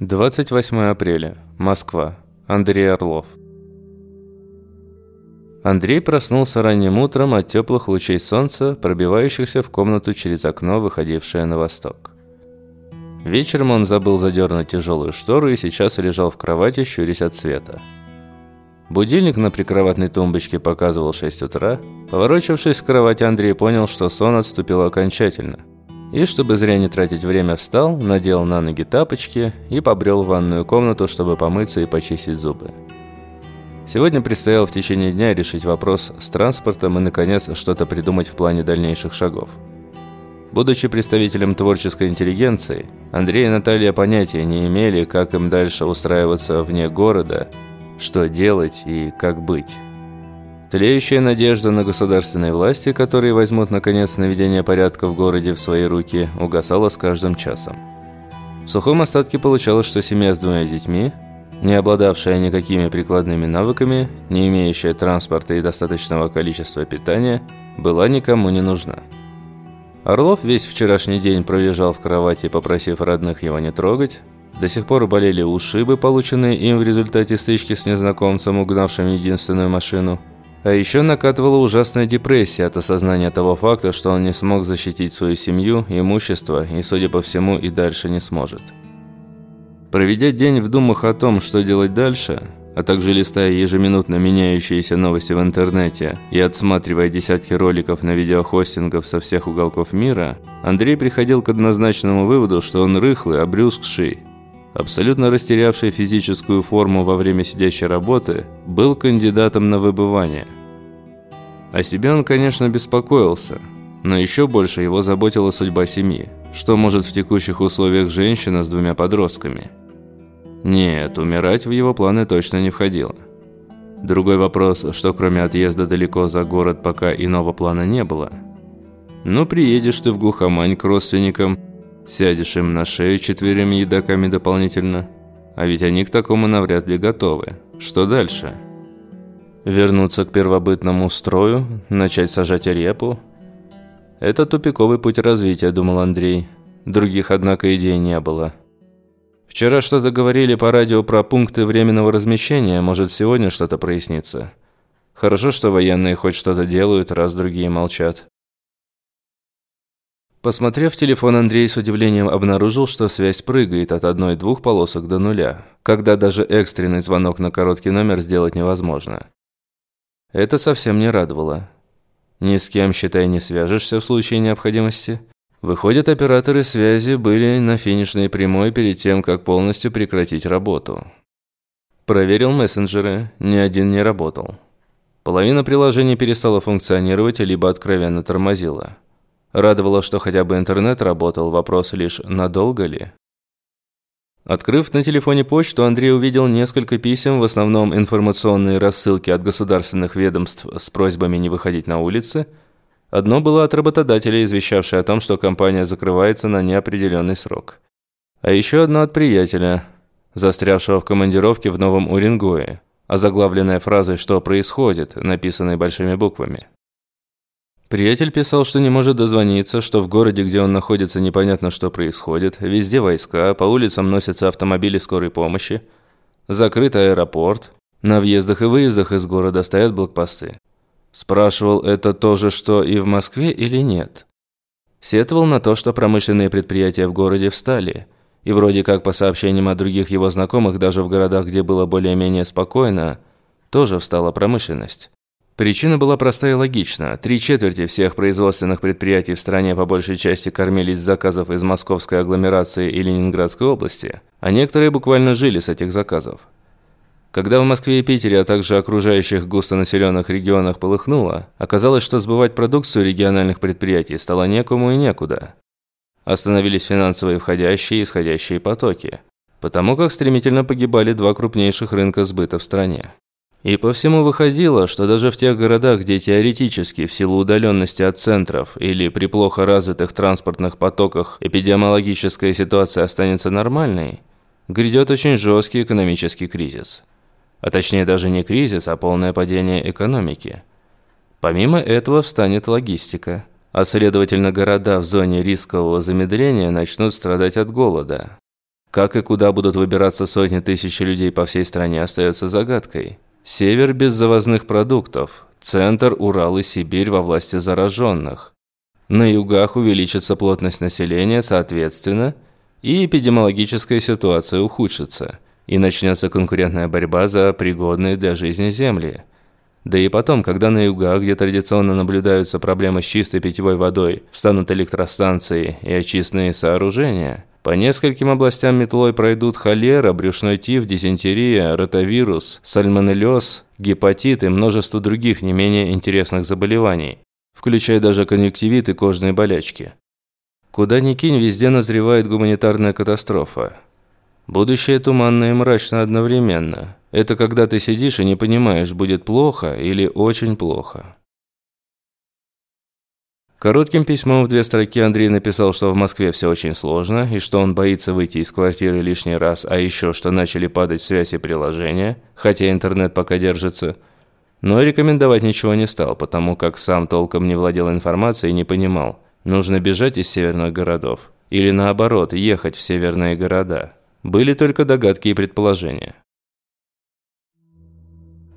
28 апреля. Москва. Андрей Орлов. Андрей проснулся ранним утром от теплых лучей солнца, пробивающихся в комнату через окно, выходившее на восток. Вечером он забыл задернуть тяжелую штору и сейчас лежал в кровати, щурясь от света. Будильник на прикроватной тумбочке показывал 6 утра. Поворочившись в кровати, Андрей понял, что сон отступил окончательно – и, чтобы зря не тратить время, встал, надел на ноги тапочки и побрел в ванную комнату, чтобы помыться и почистить зубы. Сегодня предстояло в течение дня решить вопрос с транспортом и, наконец, что-то придумать в плане дальнейших шагов. Будучи представителем творческой интеллигенции, Андрей и Наталья понятия не имели, как им дальше устраиваться вне города, что делать и как быть. Тлеющая надежда на государственные власти, которые возьмут наконец наведение порядка в городе в свои руки, угасала с каждым часом. В сухом остатке получалось, что семья с двумя детьми, не обладавшая никакими прикладными навыками, не имеющая транспорта и достаточного количества питания, была никому не нужна. Орлов весь вчерашний день пролежал в кровати, попросив родных его не трогать. До сих пор болели ушибы, полученные им в результате стычки с незнакомцем, угнавшим единственную машину – а еще накатывала ужасная депрессия от осознания того факта, что он не смог защитить свою семью, имущество и, судя по всему, и дальше не сможет. Проведя день в думах о том, что делать дальше, а также листая ежеминутно меняющиеся новости в интернете и отсматривая десятки роликов на видеохостингов со всех уголков мира, Андрей приходил к однозначному выводу, что он рыхлый, обрюзгший абсолютно растерявший физическую форму во время сидящей работы, был кандидатом на выбывание. О себе он, конечно, беспокоился, но еще больше его заботила судьба семьи. Что может в текущих условиях женщина с двумя подростками? Нет, умирать в его планы точно не входило. Другой вопрос, что кроме отъезда далеко за город пока иного плана не было. Но приедешь ты в глухомань к родственникам, Сядешь им на шею четверыми едоками дополнительно. А ведь они к такому навряд ли готовы. Что дальше? Вернуться к первобытному строю? Начать сажать репу? Это тупиковый путь развития, думал Андрей. Других, однако, идей не было. Вчера что-то говорили по радио про пункты временного размещения, может, сегодня что-то прояснится. Хорошо, что военные хоть что-то делают, раз другие молчат. Посмотрев телефон, Андрей с удивлением обнаружил, что связь прыгает от одной-двух полосок до нуля, когда даже экстренный звонок на короткий номер сделать невозможно. Это совсем не радовало. Ни с кем, считай, не свяжешься в случае необходимости. Выходит, операторы связи были на финишной прямой перед тем, как полностью прекратить работу. Проверил мессенджеры, ни один не работал. Половина приложений перестала функционировать, либо откровенно тормозила. Радовало, что хотя бы интернет работал, вопрос лишь надолго ли? Открыв на телефоне почту, Андрей увидел несколько писем, в основном информационные рассылки от государственных ведомств с просьбами не выходить на улицы. Одно было от работодателя, извещавшее о том, что компания закрывается на неопределенный срок. А еще одно от приятеля, застрявшего в командировке в Новом Уренгое, озаглавленное фразой «Что происходит?», написанной большими буквами. Приятель писал, что не может дозвониться, что в городе, где он находится, непонятно, что происходит. Везде войска, по улицам носятся автомобили скорой помощи. Закрыт аэропорт. На въездах и выездах из города стоят блокпосты. Спрашивал, это то же, что и в Москве или нет. Сетовал на то, что промышленные предприятия в городе встали. И вроде как по сообщениям от других его знакомых, даже в городах, где было более-менее спокойно, тоже встала промышленность. Причина была простая и логична. Три четверти всех производственных предприятий в стране по большей части кормились с заказов из московской агломерации и Ленинградской области, а некоторые буквально жили с этих заказов. Когда в Москве и Питере, а также окружающих густонаселенных регионах полыхнуло, оказалось, что сбывать продукцию региональных предприятий стало некому и некуда. Остановились финансовые входящие и исходящие потоки, потому как стремительно погибали два крупнейших рынка сбыта в стране. И по всему выходило, что даже в тех городах, где теоретически в силу удаленности от центров или при плохо развитых транспортных потоках эпидемиологическая ситуация останется нормальной, грядет очень жесткий экономический кризис. А точнее даже не кризис, а полное падение экономики. Помимо этого встанет логистика, а следовательно города в зоне рискового замедления начнут страдать от голода. Как и куда будут выбираться сотни тысяч людей по всей стране, остается загадкой. Север без завозных продуктов, центр, Урал и Сибирь во власти зараженных. На югах увеличится плотность населения, соответственно, и эпидемиологическая ситуация ухудшится, и начнется конкурентная борьба за пригодные для жизни земли. Да и потом, когда на югах, где традиционно наблюдаются проблемы с чистой питьевой водой, встанут электростанции и очистные сооружения, по нескольким областям метлой пройдут холера, брюшной тиф, дизентерия, ротавирус, сальмонеллез, гепатит и множество других не менее интересных заболеваний включая даже конъюнктивит и кожные болячки. Куда ни кинь, везде назревает гуманитарная катастрофа. Будущее туманно и мрачно одновременно. Это когда ты сидишь и не понимаешь, будет плохо или очень плохо. Коротким письмом в две строки Андрей написал, что в Москве все очень сложно, и что он боится выйти из квартиры лишний раз, а еще что начали падать связь и приложения, хотя интернет пока держится – но рекомендовать ничего не стал, потому как сам толком не владел информацией и не понимал, нужно бежать из северных городов или наоборот, ехать в северные города. Были только догадки и предположения.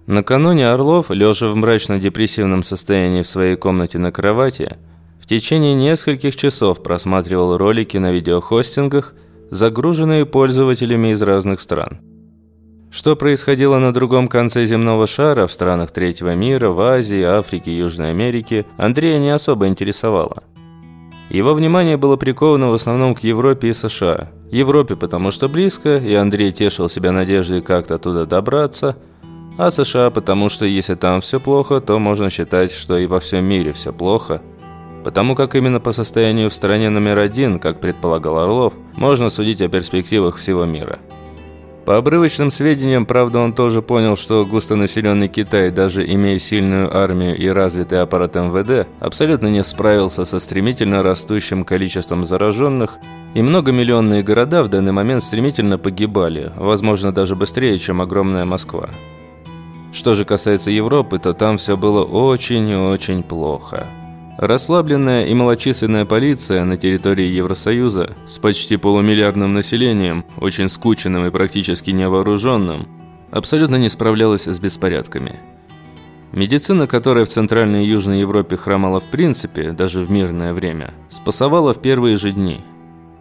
Накануне Орлов, лежа в мрачно-депрессивном состоянии в своей комнате на кровати, в течение нескольких часов просматривал ролики на видеохостингах, загруженные пользователями из разных стран – что происходило на другом конце земного шара, в странах третьего мира, в Азии, Африке, Южной Америке, Андрея не особо интересовало. Его внимание было приковано в основном к Европе и США. Европе, потому что близко, и Андрей тешил себя надеждой как-то туда добраться, а США, потому что если там все плохо, то можно считать, что и во всем мире все плохо, потому как именно по состоянию в стране номер один, как предполагал Орлов, можно судить о перспективах всего мира. По обрывочным сведениям, правда, он тоже понял, что густонаселенный Китай, даже имея сильную армию и развитый аппарат МВД, абсолютно не справился со стремительно растущим количеством зараженных, и многомиллионные города в данный момент стремительно погибали, возможно, даже быстрее, чем огромная Москва. Что же касается Европы, то там все было очень и очень плохо. Расслабленная и малочисленная полиция на территории Евросоюза с почти полумиллиардным населением, очень скученным и практически невооруженным, абсолютно не справлялась с беспорядками. Медицина, которая в Центральной и Южной Европе хромала в принципе, даже в мирное время, спасовала в первые же дни.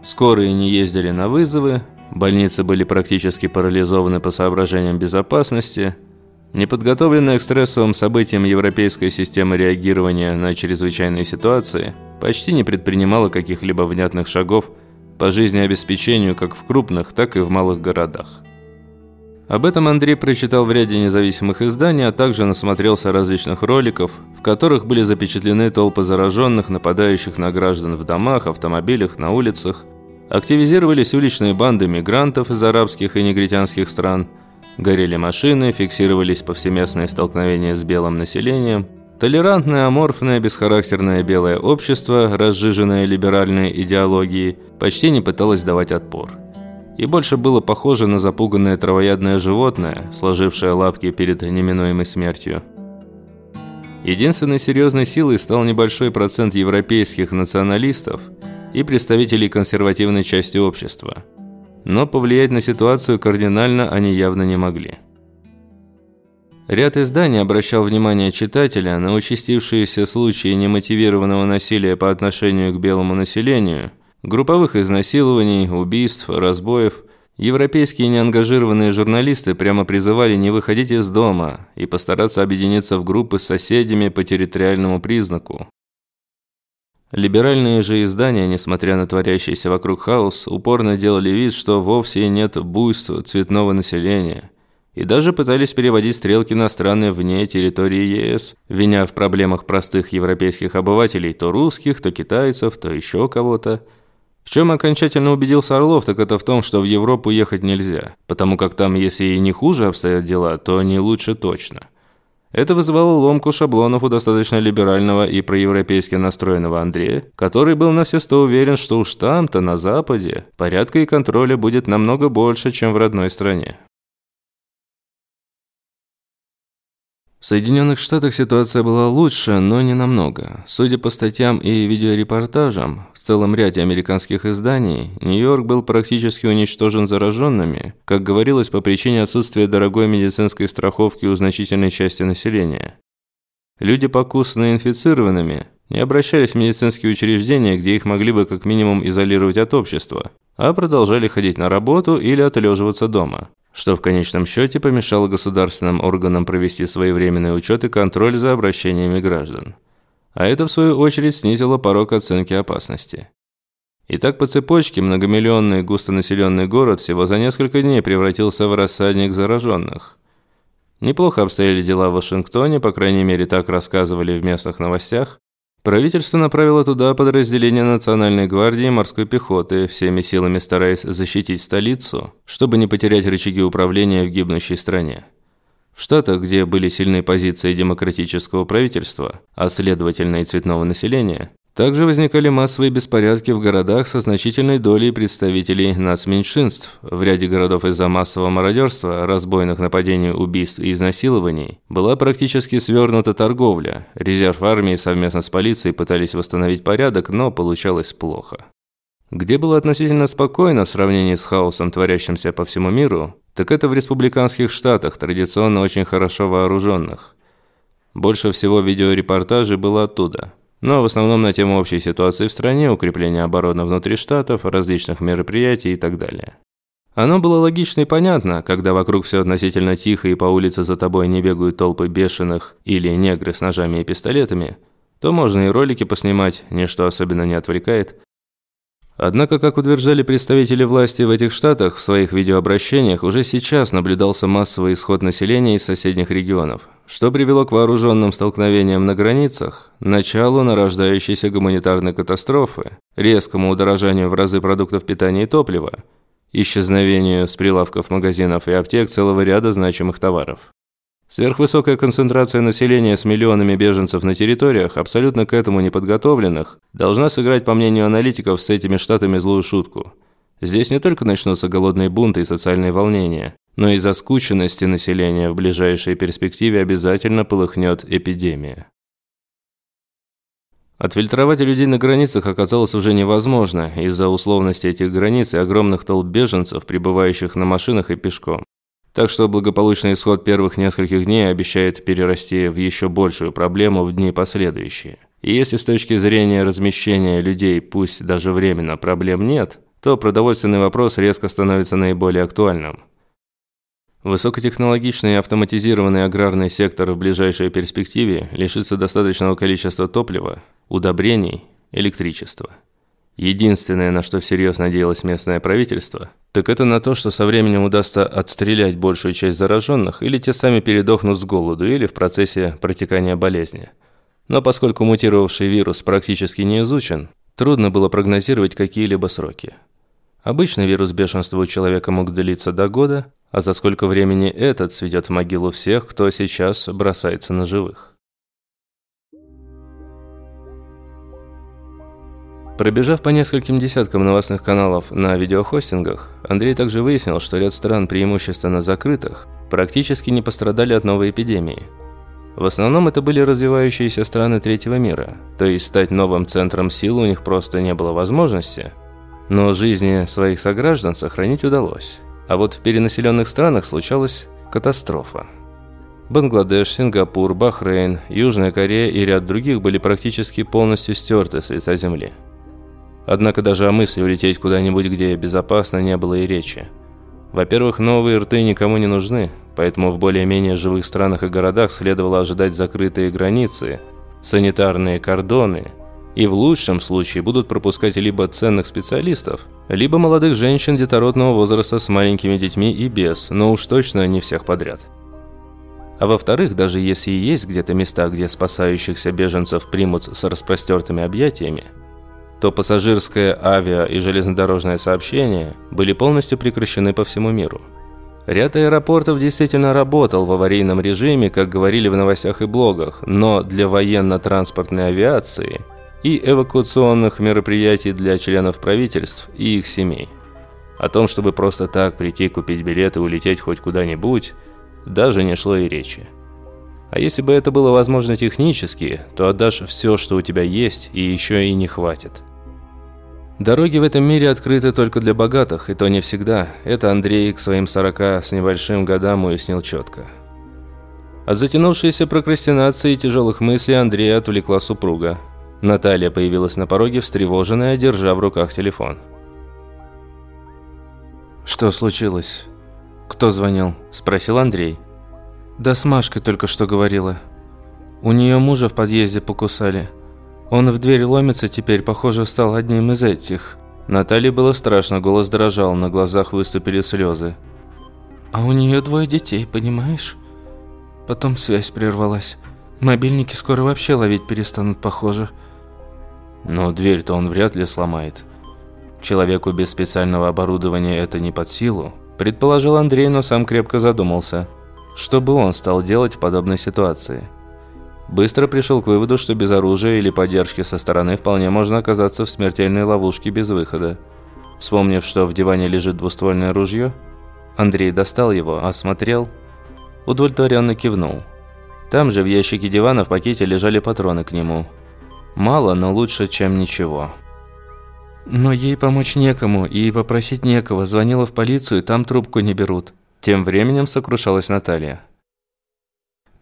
Скорые не ездили на вызовы, больницы были практически парализованы по соображениям безопасности – Неподготовленная к стрессовым событиям европейская система реагирования на чрезвычайные ситуации почти не предпринимала каких-либо внятных шагов по жизнеобеспечению как в крупных, так и в малых городах. Об этом Андрей прочитал в ряде независимых изданий, а также насмотрелся различных роликов, в которых были запечатлены толпы зараженных, нападающих на граждан в домах, автомобилях, на улицах. Активизировались уличные банды мигрантов из арабских и негритянских стран – Горели машины, фиксировались повсеместные столкновения с белым населением. Толерантное, аморфное, бесхарактерное белое общество, разжиженное либеральной идеологией, почти не пыталось давать отпор. И больше было похоже на запуганное травоядное животное, сложившее лапки перед неминуемой смертью. Единственной серьезной силой стал небольшой процент европейских националистов и представителей консервативной части общества – но повлиять на ситуацию кардинально они явно не могли. Ряд изданий обращал внимание читателя на участившиеся случаи немотивированного насилия по отношению к белому населению, групповых изнасилований, убийств, разбоев. Европейские неангажированные журналисты прямо призывали не выходить из дома и постараться объединиться в группы с соседями по территориальному признаку, Либеральные же издания, несмотря на творящийся вокруг хаос, упорно делали вид, что вовсе нет буйства цветного населения. И даже пытались переводить стрелки на страны вне территории ЕС, виня в проблемах простых европейских обывателей то русских, то китайцев, то еще кого-то. В чем окончательно убедился Орлов, так это в том, что в Европу ехать нельзя, потому как там, если и не хуже обстоят дела, то не лучше точно. Это вызывало ломку шаблонов у достаточно либерального и проевропейски настроенного Андрея, который был на все сто уверен, что уж там-то, на Западе, порядка и контроля будет намного больше, чем в родной стране. В Соединенных Штатах ситуация была лучше, но не намного. Судя по статьям и видеорепортажам, в целом ряде американских изданий, Нью-Йорк был практически уничтожен зараженными, как говорилось, по причине отсутствия дорогой медицинской страховки у значительной части населения. Люди, покусанные инфицированными, не обращались в медицинские учреждения, где их могли бы как минимум изолировать от общества, а продолжали ходить на работу или отлеживаться дома что в конечном счете помешало государственным органам провести своевременный учет и контроль за обращениями граждан. А это, в свою очередь, снизило порог оценки опасности. Итак, по цепочке многомиллионный густонаселенный город всего за несколько дней превратился в рассадник зараженных. Неплохо обстояли дела в Вашингтоне, по крайней мере так рассказывали в местных новостях, Правительство направило туда подразделения Национальной гвардии и морской пехоты, всеми силами стараясь защитить столицу, чтобы не потерять рычаги управления в гибнущей стране. В Штатах, где были сильные позиции демократического правительства, а следовательно и цветного населения, также возникали массовые беспорядки в городах со значительной долей представителей нацменьшинств. В ряде городов из-за массового мародерства, разбойных нападений, убийств и изнасилований была практически свернута торговля. Резерв армии совместно с полицией пытались восстановить порядок, но получалось плохо. Где было относительно спокойно в сравнении с хаосом, творящимся по всему миру, так это в республиканских штатах, традиционно очень хорошо вооруженных. Больше всего видеорепортажей было оттуда – но в основном на тему общей ситуации в стране, укрепления обороны внутри штатов, различных мероприятий и так далее. Оно было логично и понятно, когда вокруг все относительно тихо и по улице за тобой не бегают толпы бешеных или негры с ножами и пистолетами, то можно и ролики поснимать, ничто особенно не отвлекает, Однако, как утверждали представители власти в этих штатах, в своих видеообращениях уже сейчас наблюдался массовый исход населения из соседних регионов, что привело к вооруженным столкновениям на границах, началу нарождающейся гуманитарной катастрофы, резкому удорожанию в разы продуктов питания и топлива, исчезновению с прилавков магазинов и аптек целого ряда значимых товаров. Сверхвысокая концентрация населения с миллионами беженцев на территориях, абсолютно к этому неподготовленных, должна сыграть, по мнению аналитиков, с этими штатами злую шутку. Здесь не только начнутся голодные бунты и социальные волнения, но и из-за скученности населения в ближайшей перспективе обязательно полыхнет эпидемия. Отфильтровать людей на границах оказалось уже невозможно из-за условности этих границ и огромных толп беженцев, прибывающих на машинах и пешком. Так что благополучный исход первых нескольких дней обещает перерасти в еще большую проблему в дни последующие. И если с точки зрения размещения людей, пусть даже временно, проблем нет, то продовольственный вопрос резко становится наиболее актуальным. Высокотехнологичный автоматизированный аграрный сектор в ближайшей перспективе лишится достаточного количества топлива, удобрений, электричества. Единственное, на что всерьез надеялось местное правительство, так это на то, что со временем удастся отстрелять большую часть зараженных, или те сами передохнут с голоду, или в процессе протекания болезни. Но поскольку мутировавший вирус практически не изучен, трудно было прогнозировать какие-либо сроки. Обычно вирус бешенства у человека мог длиться до года, а за сколько времени этот сведет в могилу всех, кто сейчас бросается на живых. Пробежав по нескольким десяткам новостных каналов на видеохостингах, Андрей также выяснил, что ряд стран, преимущественно закрытых, практически не пострадали от новой эпидемии. В основном это были развивающиеся страны третьего мира, то есть стать новым центром сил у них просто не было возможности, но жизни своих сограждан сохранить удалось. А вот в перенаселенных странах случалась катастрофа. Бангладеш, Сингапур, Бахрейн, Южная Корея и ряд других были практически полностью стерты с лица земли. Однако даже о мысли улететь куда-нибудь, где безопасно, не было и речи. Во-первых, новые рты никому не нужны, поэтому в более-менее живых странах и городах следовало ожидать закрытые границы, санитарные кордоны, и в лучшем случае будут пропускать либо ценных специалистов, либо молодых женщин детородного возраста с маленькими детьми и без, но уж точно не всех подряд. А во-вторых, даже если и есть где-то места, где спасающихся беженцев примут с распростертыми объятиями – то пассажирское, авиа и железнодорожное сообщение были полностью прекращены по всему миру. Ряд аэропортов действительно работал в аварийном режиме, как говорили в новостях и блогах, но для военно-транспортной авиации и эвакуационных мероприятий для членов правительств и их семей. О том, чтобы просто так прийти купить билет и улететь хоть куда-нибудь, даже не шло и речи. А если бы это было возможно технически, то отдашь все, что у тебя есть, и еще и не хватит. Дороги в этом мире открыты только для богатых, и то не всегда. Это Андрей к своим 40 с небольшим годам уяснил четко. От затянувшейся прокрастинации и тяжелых мыслей Андрея отвлекла супруга. Наталья появилась на пороге, встревоженная, держа в руках телефон. «Что случилось? Кто звонил?» – спросил Андрей. «Да с Машкой только что говорила. У нее мужа в подъезде покусали. Он в дверь ломится теперь, похоже, стал одним из этих». Наталье было страшно, голос дрожал, на глазах выступили слезы. «А у нее двое детей, понимаешь? Потом связь прервалась. Мобильники скоро вообще ловить перестанут, похоже». «Но дверь-то он вряд ли сломает. Человеку без специального оборудования это не под силу», предположил Андрей, но сам крепко задумался – что бы он стал делать в подобной ситуации? Быстро пришел к выводу, что без оружия или поддержки со стороны вполне можно оказаться в смертельной ловушке без выхода. Вспомнив, что в диване лежит двуствольное ружье, Андрей достал его, осмотрел, удовлетворенно кивнул. Там же в ящике дивана в пакете лежали патроны к нему. Мало, но лучше, чем ничего. Но ей помочь некому и попросить некого. Звонила в полицию, там трубку не берут. Тем временем сокрушалась Наталья.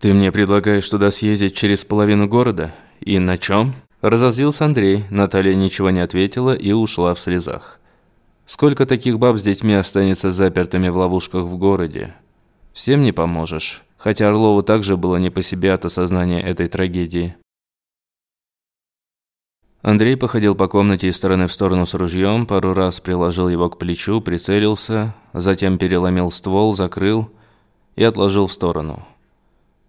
«Ты мне предлагаешь туда съездить через половину города? И на чем?» Разозлился Андрей, Наталья ничего не ответила и ушла в слезах. «Сколько таких баб с детьми останется запертыми в ловушках в городе? Всем не поможешь». Хотя Орлову также было не по себе от осознания этой трагедии. Андрей походил по комнате из стороны в сторону с ружьем, пару раз приложил его к плечу, прицелился, затем переломил ствол, закрыл и отложил в сторону.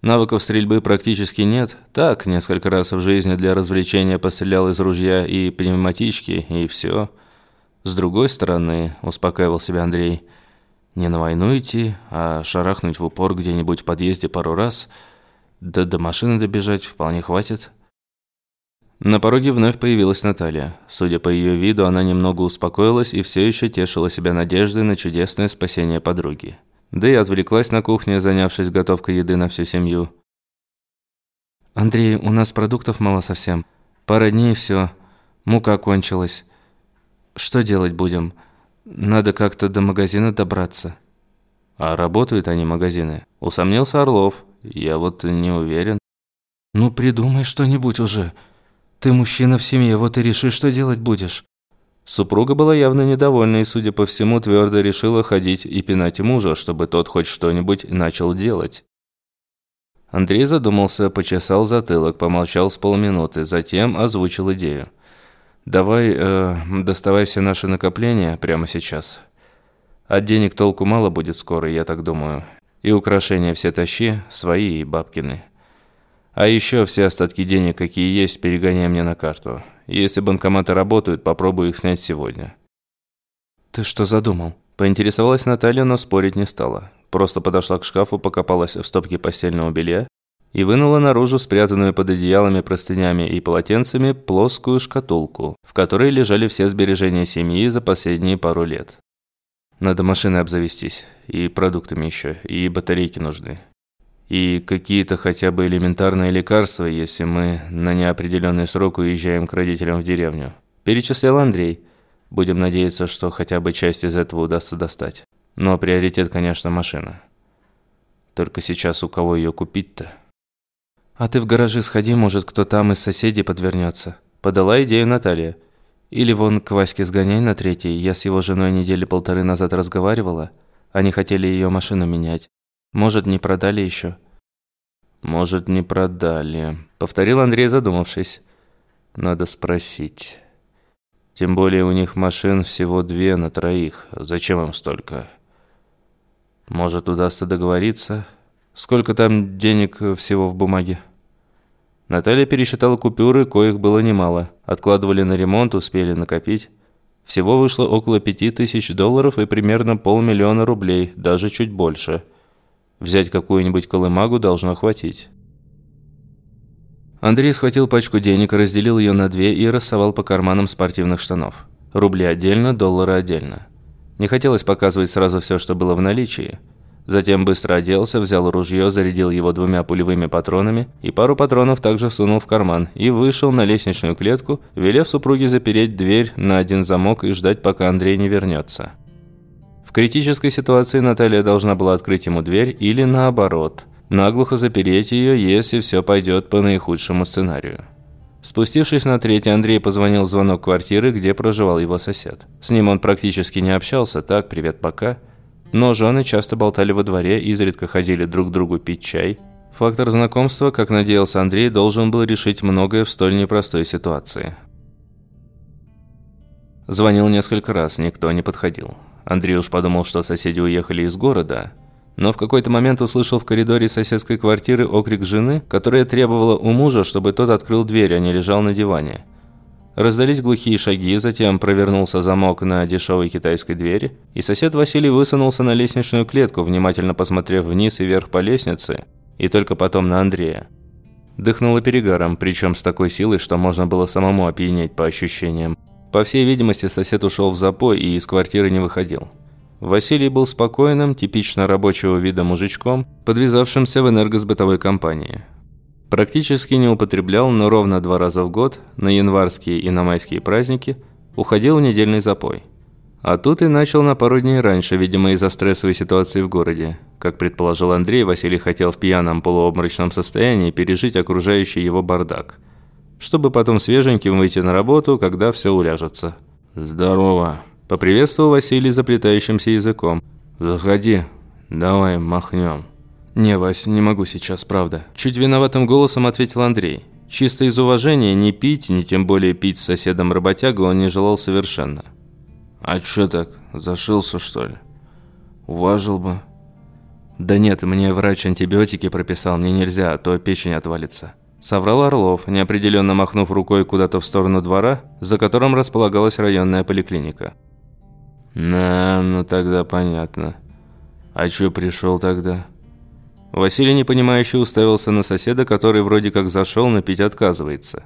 Навыков стрельбы практически нет. Так, несколько раз в жизни для развлечения пострелял из ружья и пневматички, и все. С другой стороны, успокаивал себя Андрей, не на войну идти, а шарахнуть в упор где-нибудь в подъезде пару раз, да до машины добежать вполне хватит. На пороге вновь появилась Наталья. Судя по ее виду, она немного успокоилась и все еще тешила себя надеждой на чудесное спасение подруги. Да и отвлеклась на кухне, занявшись готовкой еды на всю семью. «Андрей, у нас продуктов мало совсем. Пара дней и все. Мука кончилась. Что делать будем? Надо как-то до магазина добраться». «А работают они, магазины?» Усомнился Орлов. «Я вот не уверен». «Ну, придумай что-нибудь уже», ты мужчина в семье, вот и реши, что делать будешь». Супруга была явно недовольна и, судя по всему, твердо решила ходить и пинать мужа, чтобы тот хоть что-нибудь начал делать. Андрей задумался, почесал затылок, помолчал с полминуты, затем озвучил идею. «Давай, э, доставай все наши накопления прямо сейчас. От денег толку мало будет скоро, я так думаю. И украшения все тащи, свои и бабкины». А еще все остатки денег, какие есть, перегоняй мне на карту. Если банкоматы работают, попробую их снять сегодня». «Ты что задумал?» Поинтересовалась Наталья, но спорить не стала. Просто подошла к шкафу, покопалась в стопке постельного белья и вынула наружу спрятанную под одеялами, простынями и полотенцами плоскую шкатулку, в которой лежали все сбережения семьи за последние пару лет. Надо машиной обзавестись, и продуктами еще, и батарейки нужны и какие-то хотя бы элементарные лекарства, если мы на неопределенный срок уезжаем к родителям в деревню. Перечислял Андрей. Будем надеяться, что хотя бы часть из этого удастся достать. Но приоритет, конечно, машина. Только сейчас у кого ее купить-то? А ты в гаражи сходи, может, кто там из соседей подвернется. Подала идею Наталья. Или вон к Ваське сгоняй на третий. Я с его женой недели полторы назад разговаривала. Они хотели ее машину менять. Может, не продали еще?» «Может, не продали», — повторил Андрей, задумавшись. «Надо спросить. Тем более у них машин всего две на троих. Зачем им столько? Может, удастся договориться? Сколько там денег всего в бумаге?» Наталья пересчитала купюры, коих было немало. Откладывали на ремонт, успели накопить. Всего вышло около пяти тысяч долларов и примерно полмиллиона рублей, даже чуть больше – Взять какую-нибудь колымагу должно хватить. Андрей схватил пачку денег, разделил ее на две и рассовал по карманам спортивных штанов. Рубли отдельно, доллары отдельно. Не хотелось показывать сразу все, что было в наличии. Затем быстро оделся, взял ружье, зарядил его двумя пулевыми патронами и пару патронов также сунул в карман и вышел на лестничную клетку, велев супруге запереть дверь на один замок и ждать, пока Андрей не вернется. В критической ситуации Наталья должна была открыть ему дверь или наоборот, наглухо запереть ее, если все пойдет по наихудшему сценарию. Спустившись на третий, Андрей позвонил в звонок квартиры, где проживал его сосед. С ним он практически не общался, так, привет, пока – но жены часто болтали во дворе, изредка ходили друг к другу пить чай. Фактор знакомства, как надеялся Андрей, должен был решить многое в столь непростой ситуации. Звонил несколько раз, никто не подходил. Андрей уж подумал, что соседи уехали из города, но в какой-то момент услышал в коридоре соседской квартиры окрик жены, которая требовала у мужа, чтобы тот открыл дверь, а не лежал на диване. Раздались глухие шаги, затем провернулся замок на дешевой китайской двери, и сосед Василий высунулся на лестничную клетку, внимательно посмотрев вниз и вверх по лестнице, и только потом на Андрея. Дыхнуло перегаром, причем с такой силой, что можно было самому опьянеть по ощущениям. По всей видимости, сосед ушел в запой и из квартиры не выходил. Василий был спокойным, типично рабочего вида мужичком, подвязавшимся в энергосбытовой компании. Практически не употреблял, но ровно два раза в год, на январские и на майские праздники, уходил в недельный запой. А тут и начал на пару дней раньше, видимо, из-за стрессовой ситуации в городе. Как предположил Андрей, Василий хотел в пьяном полуобморочном состоянии пережить окружающий его бардак. Чтобы потом свеженьким выйти на работу, когда все уляжется. «Здорово!» – поприветствовал Василий заплетающимся языком. «Заходи, давай махнем». «Не, Вась, не могу сейчас, правда». Чуть виноватым голосом ответил Андрей. Чисто из уважения не пить, ни тем более пить с соседом работягу он не желал совершенно. «А чё так, зашился что ли? Уважил бы». «Да нет, мне врач антибиотики прописал, мне нельзя, а то печень отвалится». Соврал Орлов, неопределенно махнув рукой куда-то в сторону двора, за которым располагалась районная поликлиника. «На, ну тогда понятно. А чё пришел тогда?» Василий непонимающе уставился на соседа, который вроде как зашел, но пить отказывается.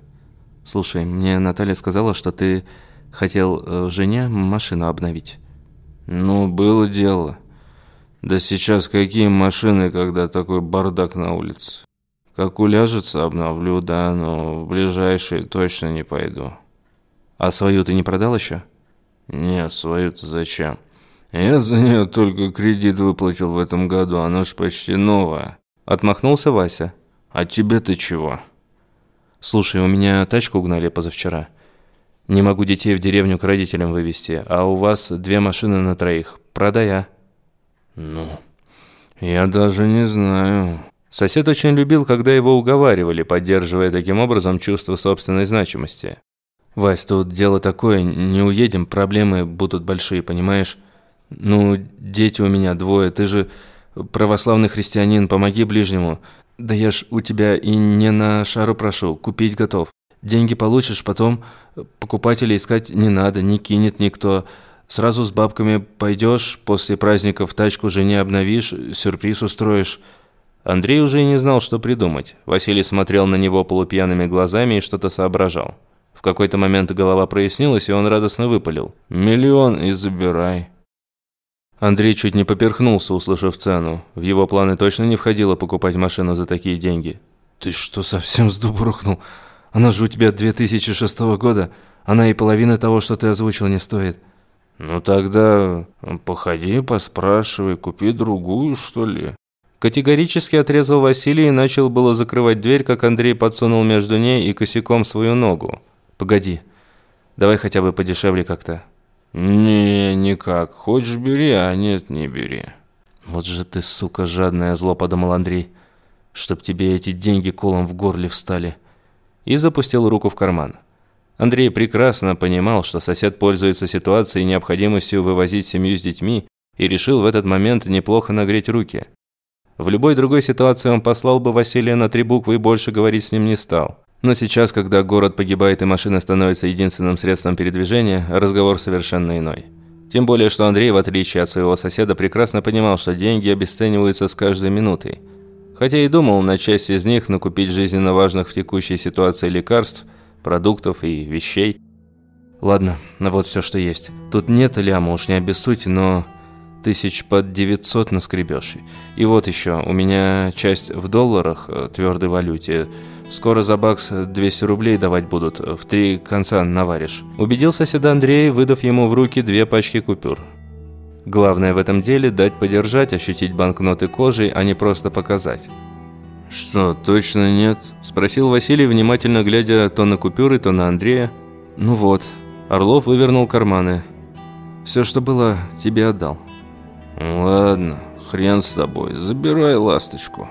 «Слушай, мне Наталья сказала, что ты хотел э, жене машину обновить». «Ну, было дело. Да сейчас какие машины, когда такой бардак на улице? Как уляжется, обновлю, да, но в ближайшие точно не пойду». «А свою ты не продал еще?» «Не, свою-то зачем?» Я за нее только кредит выплатил в этом году, она ж почти новая. Отмахнулся Вася. А тебе-то чего? Слушай, у меня тачку угнали позавчера. Не могу детей в деревню к родителям вывести, а у вас две машины на троих. Продай, а? Ну, я даже не знаю. Сосед очень любил, когда его уговаривали, поддерживая таким образом чувство собственной значимости. «Вась, тут дело такое, не уедем, проблемы будут большие, понимаешь?» «Ну, дети у меня двое, ты же православный христианин, помоги ближнему. Да я ж у тебя и не на шару прошу, купить готов. Деньги получишь, потом покупателей искать не надо, не кинет никто. Сразу с бабками пойдешь, после праздников тачку жене обновишь, сюрприз устроишь». Андрей уже и не знал, что придумать. Василий смотрел на него полупьяными глазами и что-то соображал. В какой-то момент голова прояснилась, и он радостно выпалил. «Миллион и забирай». Андрей чуть не поперхнулся, услышав цену. В его планы точно не входило покупать машину за такие деньги. «Ты что, совсем с дуба рухнул? Она же у тебя 2006 года. Она и половины того, что ты озвучил, не стоит». «Ну тогда походи, поспрашивай, купи другую, что ли». Категорически отрезал Василий и начал было закрывать дверь, как Андрей подсунул между ней и косяком свою ногу. «Погоди, давай хотя бы подешевле как-то». «Не, никак. Хочешь бери, а нет, не бери». «Вот же ты, сука, жадная зло», – подумал Андрей. «Чтоб тебе эти деньги колом в горле встали». И запустил руку в карман. Андрей прекрасно понимал, что сосед пользуется ситуацией и необходимостью вывозить семью с детьми, и решил в этот момент неплохо нагреть руки. В любой другой ситуации он послал бы Василия на три буквы и больше говорить с ним не стал. Но сейчас, когда город погибает и машина становится единственным средством передвижения, разговор совершенно иной. Тем более, что Андрей, в отличие от своего соседа, прекрасно понимал, что деньги обесцениваются с каждой минутой. Хотя и думал на часть из них накупить жизненно важных в текущей ситуации лекарств, продуктов и вещей. Ладно, вот все, что есть. Тут нет ляма, уж не обессудь, но тысяч под 900 наскребешь. И вот еще, у меня часть в долларах, э, твердой валюте. Скоро за бакс 200 рублей давать будут, в три конца наваришь. Убедился седа Андрей, выдав ему в руки две пачки купюр. Главное в этом деле – дать подержать, ощутить банкноты кожей, а не просто показать. «Что, точно нет?» – спросил Василий, внимательно глядя то на купюры, то на Андрея. «Ну вот». Орлов вывернул карманы. «Все, что было, тебе отдал». «Ладно, хрен с тобой, забирай ласточку.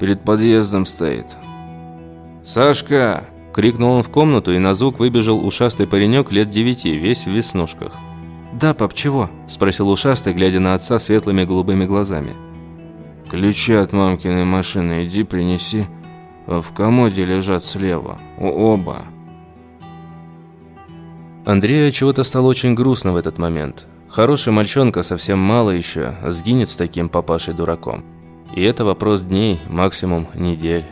Перед подъездом стоит». «Сашка!» – крикнул он в комнату, и на звук выбежал ушастый паренек лет девяти, весь в веснушках. «Да, пап, чего?» – спросил ушастый, глядя на отца светлыми голубыми глазами. «Ключи от мамкиной машины иди принеси. В комоде лежат слева. Оба». Андрею чего-то стало очень грустно в этот момент. Хороший мальчонка, совсем мало еще, сгинет с таким папашей-дураком. И это вопрос дней, максимум недель.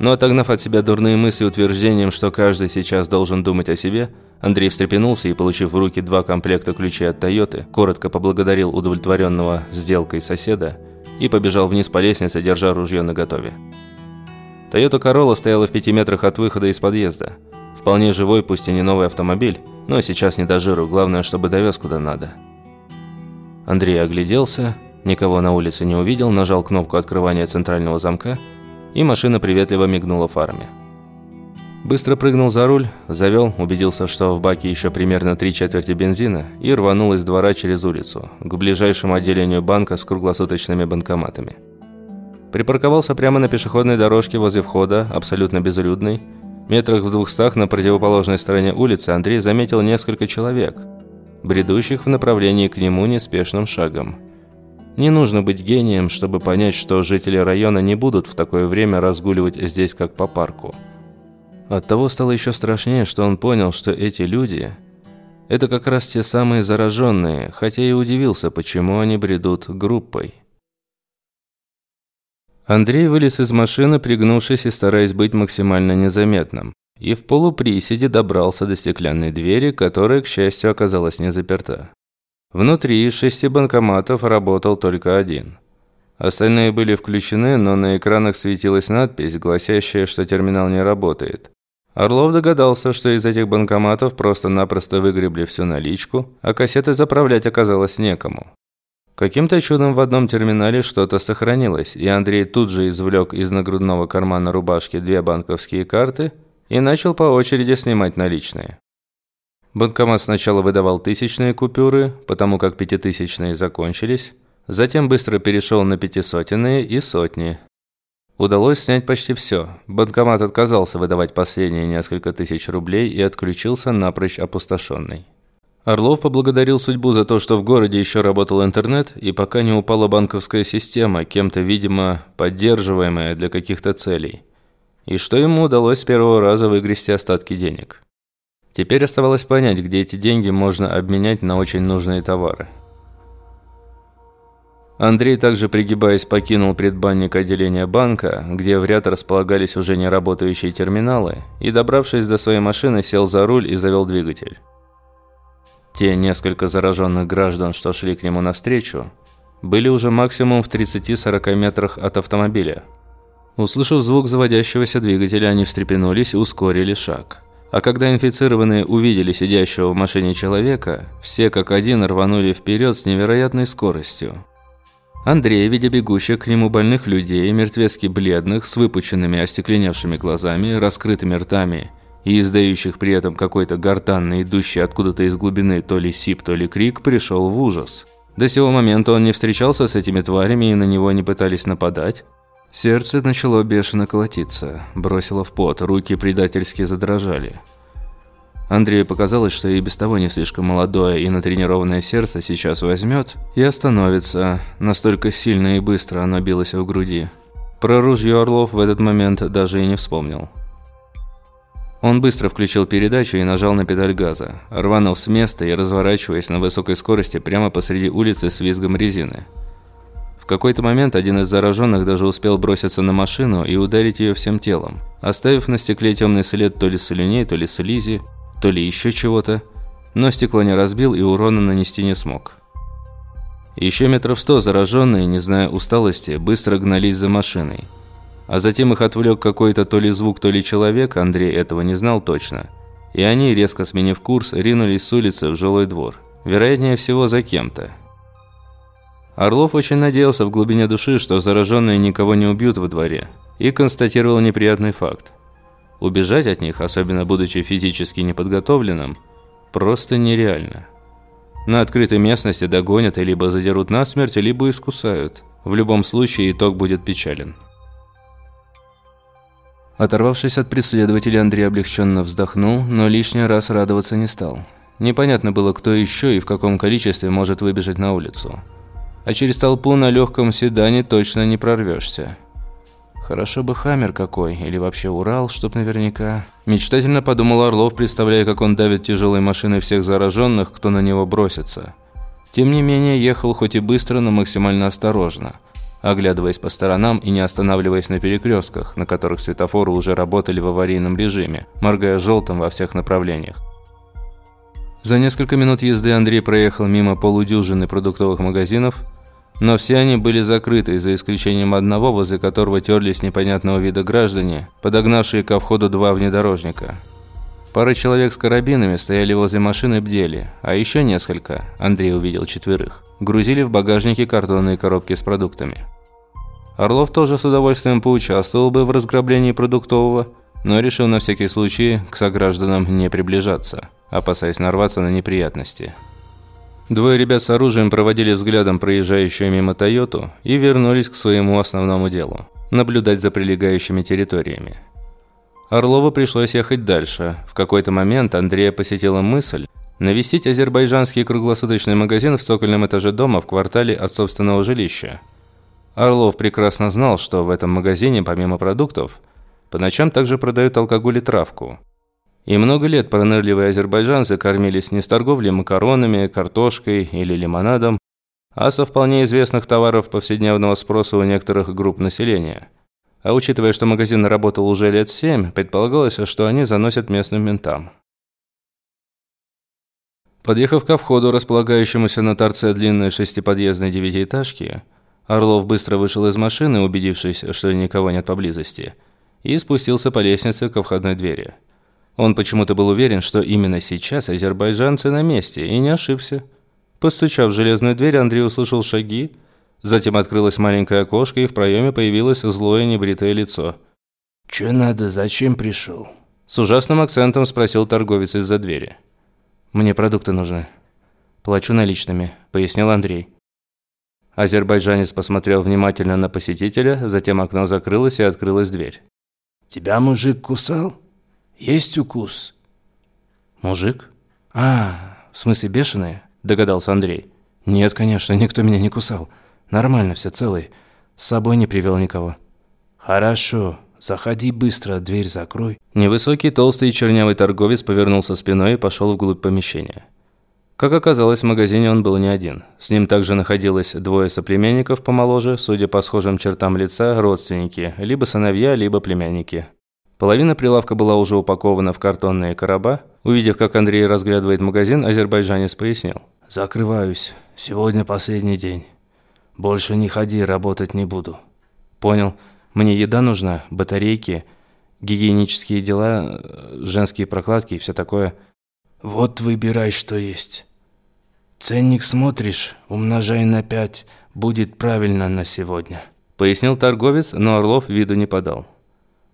Но отогнав от себя дурные мысли утверждением, что каждый сейчас должен думать о себе, Андрей встрепенулся и, получив в руки два комплекта ключей от «Тойоты», коротко поблагодарил удовлетворенного сделкой соседа и побежал вниз по лестнице, держа ружье наготове. «Тойота Королла» стояла в пяти метрах от выхода из подъезда. Вполне живой, пусть и не новый автомобиль, но сейчас не до жиру, главное, чтобы довез куда надо. Андрей огляделся, никого на улице не увидел, нажал кнопку открывания центрального замка – и машина приветливо мигнула фарами. Быстро прыгнул за руль, завел, убедился, что в баке еще примерно три четверти бензина и рванул из двора через улицу, к ближайшему отделению банка с круглосуточными банкоматами. Припарковался прямо на пешеходной дорожке возле входа, абсолютно безлюдный. Метрах в двухстах на противоположной стороне улицы Андрей заметил несколько человек, бредущих в направлении к нему неспешным шагом. Не нужно быть гением, чтобы понять, что жители района не будут в такое время разгуливать здесь как по парку. Оттого стало еще страшнее, что он понял, что эти люди – это как раз те самые зараженные, хотя и удивился, почему они бредут группой. Андрей вылез из машины, пригнувшись и стараясь быть максимально незаметным, и в полуприседе добрался до стеклянной двери, которая, к счастью, оказалась не заперта. Внутри из шести банкоматов работал только один. Остальные были включены, но на экранах светилась надпись, гласящая, что терминал не работает. Орлов догадался, что из этих банкоматов просто-напросто выгребли всю наличку, а кассеты заправлять оказалось некому. Каким-то чудом в одном терминале что-то сохранилось, и Андрей тут же извлек из нагрудного кармана рубашки две банковские карты и начал по очереди снимать наличные. Банкомат сначала выдавал тысячные купюры, потому как пятитысячные закончились, затем быстро перешел на пятисотенные и сотни. Удалось снять почти все. Банкомат отказался выдавать последние несколько тысяч рублей и отключился напрочь опустошенный. Орлов поблагодарил судьбу за то, что в городе еще работал интернет, и пока не упала банковская система, кем-то, видимо, поддерживаемая для каких-то целей. И что ему удалось с первого раза выгрести остатки денег. Теперь оставалось понять, где эти деньги можно обменять на очень нужные товары. Андрей также, пригибаясь, покинул предбанник отделения банка, где в ряд располагались уже не работающие терминалы, и, добравшись до своей машины, сел за руль и завел двигатель. Те несколько зараженных граждан, что шли к нему навстречу, были уже максимум в 30-40 метрах от автомобиля. Услышав звук заводящегося двигателя, они встрепенулись и ускорили шаг. А когда инфицированные увидели сидящего в машине человека, все как один рванули вперед с невероятной скоростью. Андрей, видя бегущих к нему больных людей, мертвецки бледных, с выпученными остекленевшими глазами, раскрытыми ртами и издающих при этом какой-то гортанный, идущий откуда-то из глубины то ли сип, то ли крик, пришел в ужас. До сего момента он не встречался с этими тварями и на него не пытались нападать. Сердце начало бешено колотиться, бросило в пот, руки предательски задрожали. Андрею показалось, что и без того не слишком молодое и натренированное сердце сейчас возьмет и остановится, настолько сильно и быстро оно билось в груди. Про ружье Орлов в этот момент даже и не вспомнил. Он быстро включил передачу и нажал на педаль газа, рванув с места и разворачиваясь на высокой скорости прямо посреди улицы с визгом резины – какой-то момент один из зараженных даже успел броситься на машину и ударить ее всем телом, оставив на стекле темный след то ли слюней, то ли слизи, то ли еще чего-то, но стекло не разбил и урона нанести не смог. Еще метров сто зараженные, не зная усталости, быстро гнались за машиной. А затем их отвлек какой-то то ли звук, то ли человек, Андрей этого не знал точно. И они, резко сменив курс, ринулись с улицы в жилой двор. Вероятнее всего, за кем-то. Орлов очень надеялся в глубине души, что зараженные никого не убьют во дворе, и констатировал неприятный факт. Убежать от них, особенно будучи физически неподготовленным, просто нереально. На открытой местности догонят и либо задерут насмерть, либо искусают. В любом случае итог будет печален. Оторвавшись от преследователя, Андрей облегченно вздохнул, но лишний раз радоваться не стал. Непонятно было, кто еще и в каком количестве может выбежать на улицу. А через толпу на легком седане точно не прорвешься. Хорошо бы Хаммер какой, или вообще Урал, чтоб наверняка. Мечтательно подумал Орлов, представляя, как он давит тяжелой машиной всех зараженных, кто на него бросится. Тем не менее, ехал хоть и быстро, но максимально осторожно, оглядываясь по сторонам и не останавливаясь на перекрестках, на которых светофоры уже работали в аварийном режиме, моргая желтым во всех направлениях. За несколько минут езды Андрей проехал мимо полудюжины продуктовых магазинов – но все они были закрыты, за исключением одного, возле которого терлись непонятного вида граждане, подогнавшие ко входу два внедорожника. Пара человек с карабинами стояли возле машины бдели, а еще несколько, Андрей увидел четверых, грузили в багажники картонные коробки с продуктами. Орлов тоже с удовольствием поучаствовал бы в разграблении продуктового, но решил на всякий случай к согражданам не приближаться, опасаясь нарваться на неприятности. Двое ребят с оружием проводили взглядом проезжающую мимо Тойоту и вернулись к своему основному делу – наблюдать за прилегающими территориями. Орлову пришлось ехать дальше. В какой-то момент Андрея посетила мысль навестить азербайджанский круглосуточный магазин в цокольном этаже дома в квартале от собственного жилища. Орлов прекрасно знал, что в этом магазине, помимо продуктов, по ночам также продают алкоголь и травку. И много лет пронырливые азербайджанцы кормились не с торговлей макаронами, картошкой или лимонадом, а со вполне известных товаров повседневного спроса у некоторых групп населения. А учитывая, что магазин работал уже лет семь, предполагалось, что они заносят местным ментам. Подъехав ко входу, располагающемуся на торце длинной шестиподъездной девятиэтажки, Орлов быстро вышел из машины, убедившись, что никого нет поблизости, и спустился по лестнице ко входной двери. Он почему-то был уверен, что именно сейчас азербайджанцы на месте, и не ошибся. Постучав в железную дверь, Андрей услышал шаги, затем открылось маленькое окошко, и в проеме появилось злое небритое лицо. «Чё надо, зачем пришел? С ужасным акцентом спросил торговец из-за двери. «Мне продукты нужны. Плачу наличными», – пояснил Андрей. Азербайджанец посмотрел внимательно на посетителя, затем окно закрылось и открылась дверь. «Тебя мужик кусал?» Есть укус?» «Мужик? А, в смысле бешеный?» – догадался Андрей. «Нет, конечно, никто меня не кусал. Нормально, все целый. С собой не привел никого». «Хорошо. Заходи быстро, дверь закрой». Невысокий, толстый и чернявый торговец повернулся спиной и пошел вглубь помещения. Как оказалось, в магазине он был не один. С ним также находилось двое соплеменников помоложе, судя по схожим чертам лица, родственники, либо сыновья, либо племянники. Половина прилавка была уже упакована в картонные короба. Увидев, как Андрей разглядывает магазин, азербайджанец пояснил. «Закрываюсь. Сегодня последний день. Больше не ходи, работать не буду». «Понял. Мне еда нужна, батарейки, гигиенические дела, женские прокладки и все такое». «Вот выбирай, что есть. Ценник смотришь, умножай на пять, будет правильно на сегодня», пояснил торговец, но Орлов виду не подал.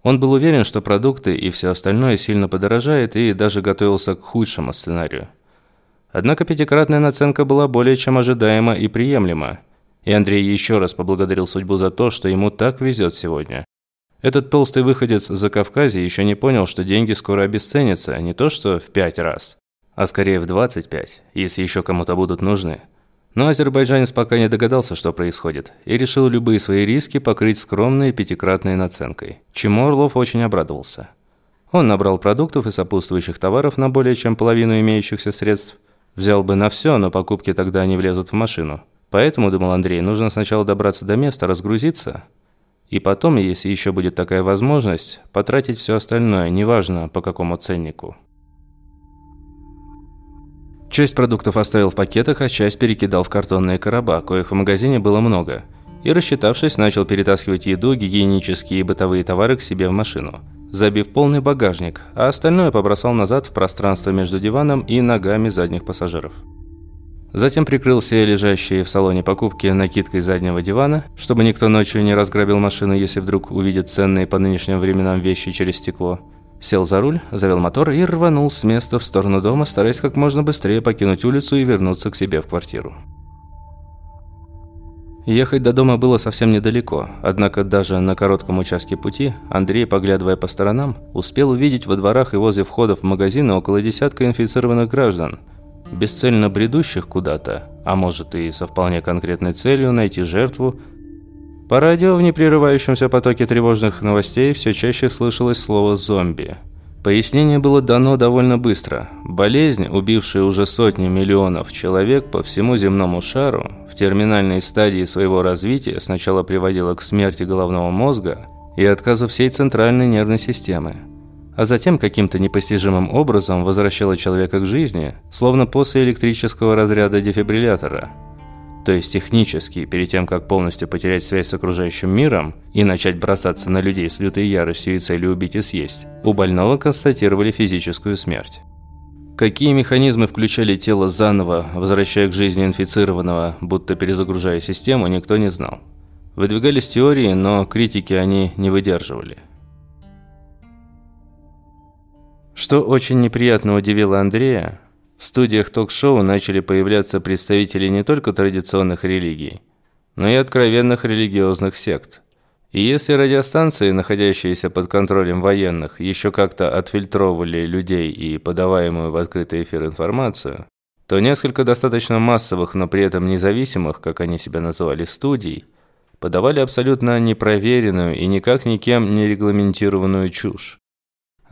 Он был уверен, что продукты и все остальное сильно подорожает и даже готовился к худшему сценарию. Однако пятикратная наценка была более чем ожидаема и приемлема. И Андрей еще раз поблагодарил судьбу за то, что ему так везет сегодня. Этот толстый выходец за Кавказе еще не понял, что деньги скоро обесценятся, не то что в пять раз, а скорее в 25, если еще кому-то будут нужны. Но азербайджанец пока не догадался, что происходит, и решил любые свои риски покрыть скромной пятикратной наценкой, чему Орлов очень обрадовался. Он набрал продуктов и сопутствующих товаров на более чем половину имеющихся средств. Взял бы на все, но покупки тогда не влезут в машину. Поэтому, думал Андрей, нужно сначала добраться до места, разгрузиться, и потом, если еще будет такая возможность, потратить все остальное, неважно по какому ценнику. Часть продуктов оставил в пакетах, а часть перекидал в картонные короба, коих в магазине было много. И, рассчитавшись, начал перетаскивать еду, гигиенические и бытовые товары к себе в машину, забив полный багажник, а остальное побросал назад в пространство между диваном и ногами задних пассажиров. Затем прикрыл все лежащие в салоне покупки накидкой заднего дивана, чтобы никто ночью не разграбил машину, если вдруг увидит ценные по нынешним временам вещи через стекло. Сел за руль, завел мотор и рванул с места в сторону дома, стараясь как можно быстрее покинуть улицу и вернуться к себе в квартиру. Ехать до дома было совсем недалеко, однако даже на коротком участке пути Андрей, поглядывая по сторонам, успел увидеть во дворах и возле входов в магазины около десятка инфицированных граждан – бесцельно бредущих куда-то, а может и со вполне конкретной целью найти жертву, по радио в непрерывающемся потоке тревожных новостей все чаще слышалось слово «зомби». Пояснение было дано довольно быстро. Болезнь, убившая уже сотни миллионов человек по всему земному шару, в терминальной стадии своего развития сначала приводила к смерти головного мозга и отказу всей центральной нервной системы а затем каким-то непостижимым образом возвращала человека к жизни, словно после электрического разряда дефибриллятора. То есть технически, перед тем, как полностью потерять связь с окружающим миром и начать бросаться на людей с лютой яростью и целью убить и съесть, у больного констатировали физическую смерть. Какие механизмы включали тело заново, возвращая к жизни инфицированного, будто перезагружая систему, никто не знал. Выдвигались теории, но критики они не выдерживали. Что очень неприятно удивило Андрея, в студиях ток-шоу начали появляться представители не только традиционных религий, но и откровенных религиозных сект. И если радиостанции, находящиеся под контролем военных, еще как-то отфильтровывали людей и подаваемую в открытый эфир информацию, то несколько достаточно массовых, но при этом независимых, как они себя называли, студий, подавали абсолютно непроверенную и никак никем не регламентированную чушь.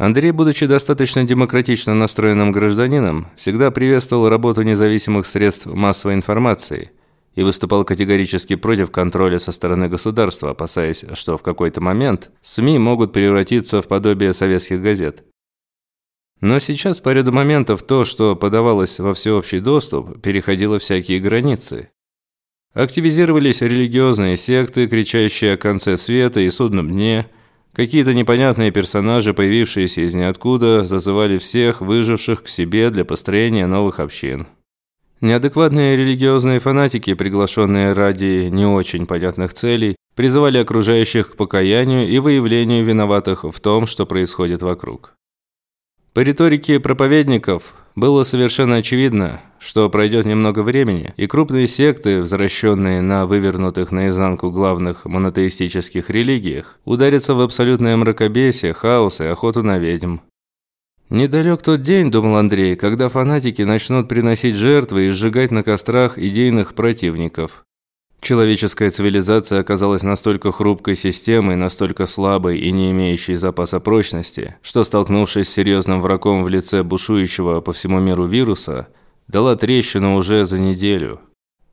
Андрей, будучи достаточно демократично настроенным гражданином, всегда приветствовал работу независимых средств массовой информации и выступал категорически против контроля со стороны государства, опасаясь, что в какой-то момент СМИ могут превратиться в подобие советских газет. Но сейчас по ряду моментов то, что подавалось во всеобщий доступ, переходило всякие границы. Активизировались религиозные секты, кричащие о конце света и судном дне – Какие-то непонятные персонажи, появившиеся из ниоткуда, зазывали всех выживших к себе для построения новых общин. Неадекватные религиозные фанатики, приглашенные ради не очень понятных целей, призывали окружающих к покаянию и выявлению виноватых в том, что происходит вокруг. По риторике проповедников было совершенно очевидно, что пройдет немного времени, и крупные секты, возвращенные на вывернутых наизнанку главных монотеистических религиях, ударятся в абсолютное мракобесие, хаос и охоту на ведьм. Недалек тот день, думал Андрей, когда фанатики начнут приносить жертвы и сжигать на кострах идейных противников. Человеческая цивилизация оказалась настолько хрупкой системой, настолько слабой и не имеющей запаса прочности, что, столкнувшись с серьезным врагом в лице бушующего по всему миру вируса, дала трещину уже за неделю.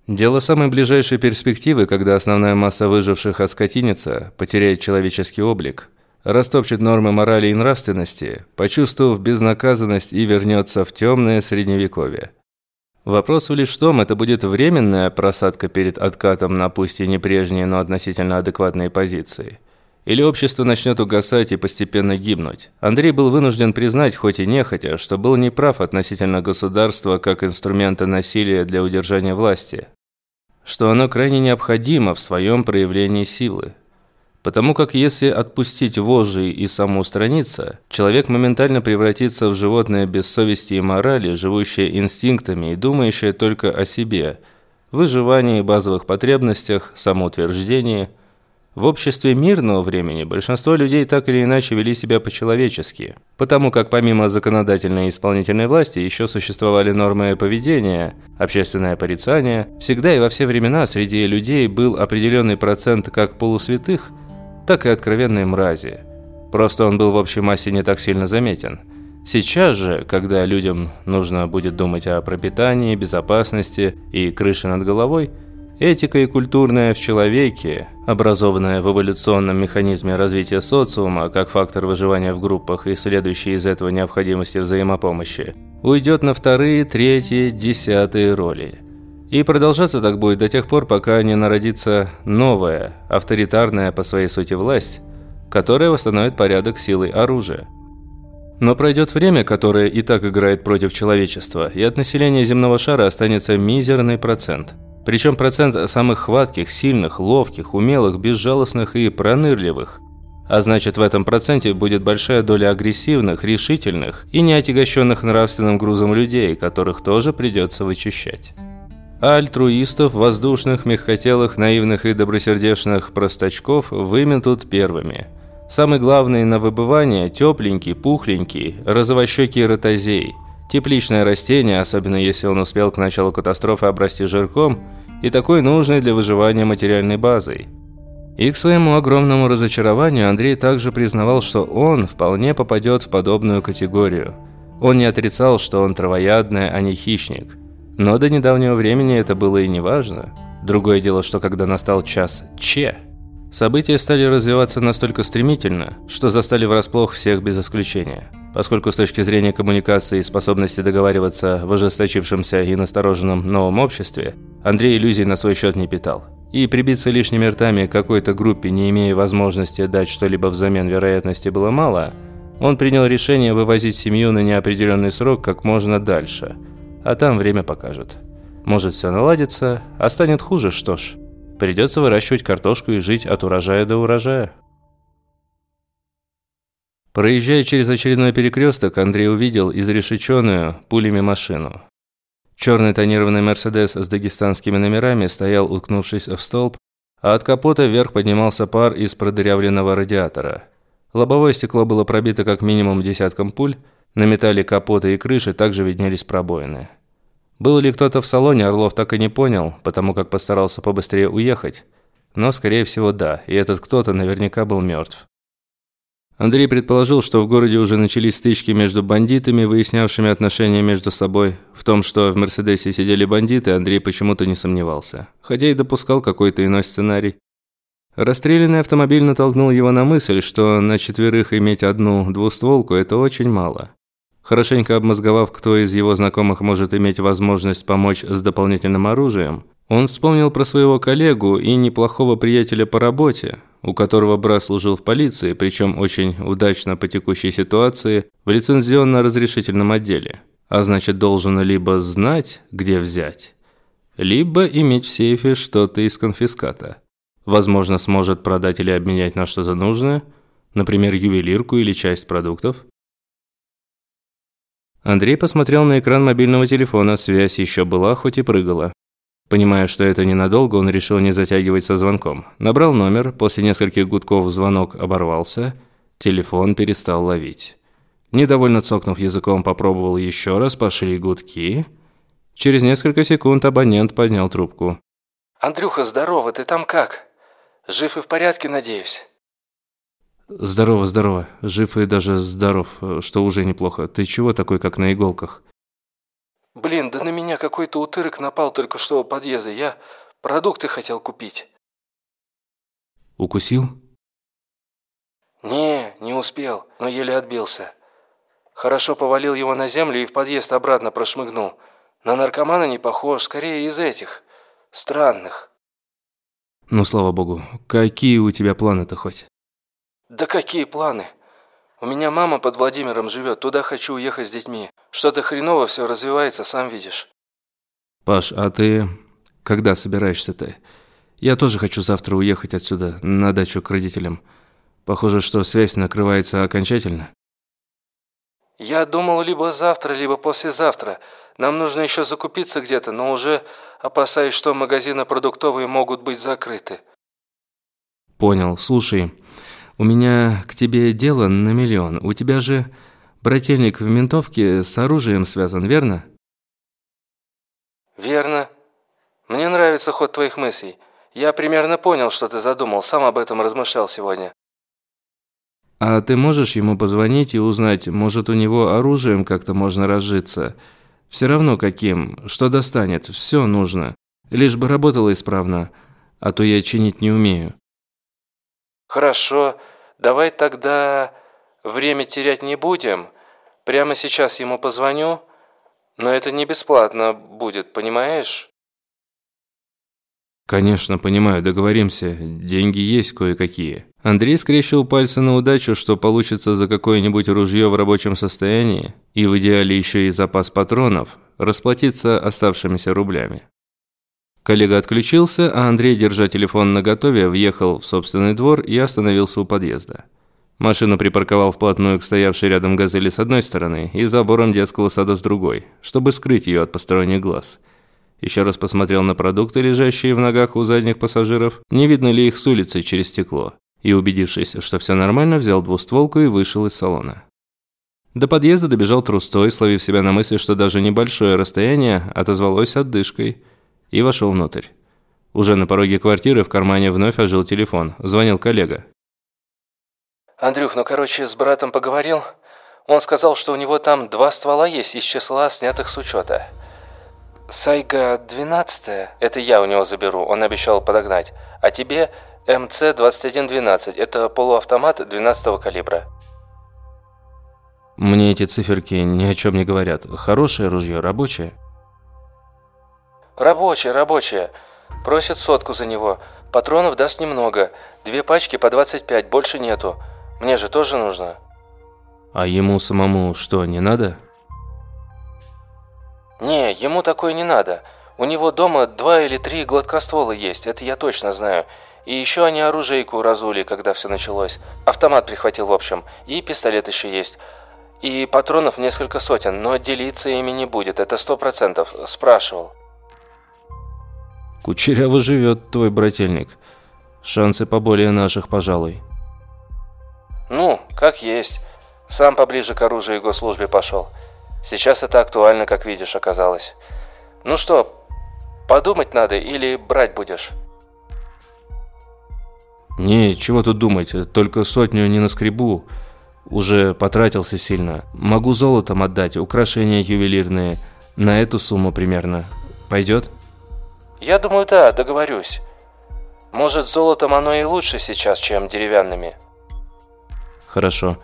Дело самой ближайшей перспективы, когда основная масса выживших оскотинится, потеряет человеческий облик, растопчет нормы морали и нравственности, почувствовав безнаказанность и вернется в темное средневековье. Вопрос лишь в том, это будет временная просадка перед откатом на пусть и не прежние, но относительно адекватные позиции. Или общество начнет угасать и постепенно гибнуть. Андрей был вынужден признать, хоть и нехотя, что был неправ относительно государства как инструмента насилия для удержания власти. Что оно крайне необходимо в своем проявлении силы. Потому как если отпустить вожжи и самоустраниться, человек моментально превратится в животное без совести и морали, живущее инстинктами и думающее только о себе, выживании, базовых потребностях, самоутверждении. В обществе мирного времени большинство людей так или иначе вели себя по-человечески, потому как помимо законодательной и исполнительной власти еще существовали нормы поведения, общественное порицание. Всегда и во все времена среди людей был определенный процент как полусвятых – так и откровенные мрази. Просто он был в общей массе не так сильно заметен. Сейчас же, когда людям нужно будет думать о пропитании, безопасности и крыше над головой, Этика и культурная в человеке, образованная в эволюционном механизме развития социума как фактор выживания в группах и следующей из этого необходимости взаимопомощи, уйдет на вторые, третьи, десятые роли. И продолжаться так будет до тех пор, пока не народится новая, авторитарная по своей сути власть, которая восстановит порядок силой оружия. Но пройдет время, которое и так играет против человечества, и от населения земного шара останется мизерный процент – причем процент самых хватких, сильных, ловких, умелых, безжалостных и пронырливых. А значит, в этом проценте будет большая доля агрессивных, решительных и неотягощенных нравственным грузом людей, которых тоже придется вычищать. Альтруистов, воздушных, мягкотелых, наивных и добросердечных простачков выметут первыми. Самый главный на выбывание – тепленький, пухленький, розовощекий ротозей – Тепличное растение, особенно если он успел к началу катастрофы обрасти жирком, и такой нужной для выживания материальной базой. И к своему огромному разочарованию Андрей также признавал, что он вполне попадет в подобную категорию. Он не отрицал, что он травоядный, а не хищник. Но до недавнего времени это было и не важно. Другое дело, что когда настал час Че, события стали развиваться настолько стремительно, что застали врасплох всех без исключения поскольку с точки зрения коммуникации и способности договариваться в ожесточившемся и настороженном новом обществе, Андрей иллюзий на свой счет не питал. И прибиться лишними ртами к какой-то группе, не имея возможности дать что-либо взамен вероятности, было мало, он принял решение вывозить семью на неопределенный срок как можно дальше. А там время покажет. Может все наладится, а станет хуже, что ж. Придется выращивать картошку и жить от урожая до урожая. Проезжая через очередной перекресток, Андрей увидел изрешеченную пулями машину. Черный тонированный «Мерседес» с дагестанскими номерами стоял, уткнувшись в столб, а от капота вверх поднимался пар из продырявленного радиатора. Лобовое стекло было пробито как минимум десятком пуль, на металле капота и крыши также виднелись пробоины. Был ли кто-то в салоне, Орлов так и не понял, потому как постарался побыстрее уехать. Но, скорее всего, да, и этот кто-то наверняка был мертв. Андрей предположил, что в городе уже начались стычки между бандитами, выяснявшими отношения между собой. В том, что в «Мерседесе» сидели бандиты, Андрей почему-то не сомневался. Хотя и допускал какой-то иной сценарий. Расстрелянный автомобиль натолкнул его на мысль, что на четверых иметь одну двустволку – это очень мало. Хорошенько обмозговав, кто из его знакомых может иметь возможность помочь с дополнительным оружием, он вспомнил про своего коллегу и неплохого приятеля по работе, у которого брат служил в полиции, причем очень удачно по текущей ситуации, в лицензионно-разрешительном отделе. А значит, должен либо знать, где взять, либо иметь в сейфе что-то из конфиската. Возможно, сможет продать или обменять на что-то нужное, например, ювелирку или часть продуктов. Андрей посмотрел на экран мобильного телефона, связь еще была, хоть и прыгала. Понимая, что это ненадолго, он решил не затягивать со звонком. Набрал номер, после нескольких гудков звонок оборвался, телефон перестал ловить. Недовольно цокнув языком, попробовал еще раз, пошли гудки. Через несколько секунд абонент поднял трубку. «Андрюха, здорово, ты там как? Жив и в порядке, надеюсь?» «Здорово, здорово. Жив и даже здоров, что уже неплохо. Ты чего такой, как на иголках?» Блин, да на меня какой-то утырок напал только что у подъезда. Я продукты хотел купить. Укусил? Не, не успел, но еле отбился. Хорошо повалил его на землю и в подъезд обратно прошмыгнул. На наркомана не похож, скорее из этих, странных. Ну, слава богу. Какие у тебя планы-то хоть? Да какие планы? У меня мама под Владимиром живет, туда хочу уехать с детьми. Что-то хреново все развивается, сам видишь». «Паш, а ты когда собираешься-то? Я тоже хочу завтра уехать отсюда, на дачу к родителям. Похоже, что связь накрывается окончательно». «Я думал либо завтра, либо послезавтра. Нам нужно еще закупиться где-то, но уже опасаюсь, что магазины продуктовые могут быть закрыты». «Понял. Слушай, у меня к тебе дело на миллион. У тебя же брательник в ментовке с оружием связан, верно?» «Верно. Мне нравится ход твоих мыслей. Я примерно понял, что ты задумал, сам об этом размышлял сегодня». «А ты можешь ему позвонить и узнать, может, у него оружием как-то можно разжиться? Все равно каким, что достанет, все нужно. Лишь бы работала исправно, а то я чинить не умею». «Хорошо, давай тогда время терять не будем. Прямо сейчас ему позвоню, но это не бесплатно будет, понимаешь?» «Конечно, понимаю, договоримся. Деньги есть кое-какие». Андрей скрещивал пальцы на удачу, что получится за какое-нибудь ружье в рабочем состоянии, и в идеале еще и запас патронов, расплатиться оставшимися рублями. Коллега отключился, а Андрей, держа телефон наготове, въехал в собственный двор и остановился у подъезда. Машину припарковал вплотную к стоявшей рядом «Газели» с одной стороны и забором детского сада с другой, чтобы скрыть ее от посторонних глаз – еще раз посмотрел на продукты, лежащие в ногах у задних пассажиров, не видно ли их с улицы через стекло. И, убедившись, что все нормально, взял двустволку и вышел из салона. До подъезда добежал трустой, словив себя на мысли, что даже небольшое расстояние отозвалось отдышкой, и вошел внутрь. Уже на пороге квартиры в кармане вновь ожил телефон. Звонил коллега. «Андрюх, ну короче, с братом поговорил. Он сказал, что у него там два ствола есть из числа снятых с учета. Сайга 12 это я у него заберу, он обещал подогнать. А тебе МЦ-2112, это полуавтомат 12 калибра. Мне эти циферки ни о чем не говорят. Хорошее ружье, рабочее? Рабочее, рабочее. Просит сотку за него. Патронов даст немного. Две пачки по 25, больше нету. Мне же тоже нужно. А ему самому что, не надо? «Не, ему такое не надо. У него дома два или три гладкоствола есть, это я точно знаю. И еще они оружейку разули, когда все началось. Автомат прихватил, в общем. И пистолет еще есть. И патронов несколько сотен, но делиться ими не будет, это сто процентов. Спрашивал». «Кучеряво живет твой брательник. Шансы поболее наших, пожалуй». «Ну, как есть. Сам поближе к оружию и госслужбе пошел». Сейчас это актуально, как видишь, оказалось. Ну что, подумать надо или брать будешь? Не, чего тут думать, только сотню не наскребу. Уже потратился сильно. Могу золотом отдать, украшения ювелирные. На эту сумму примерно. Пойдет? Я думаю, да, договорюсь. Может, золотом оно и лучше сейчас, чем деревянными. Хорошо.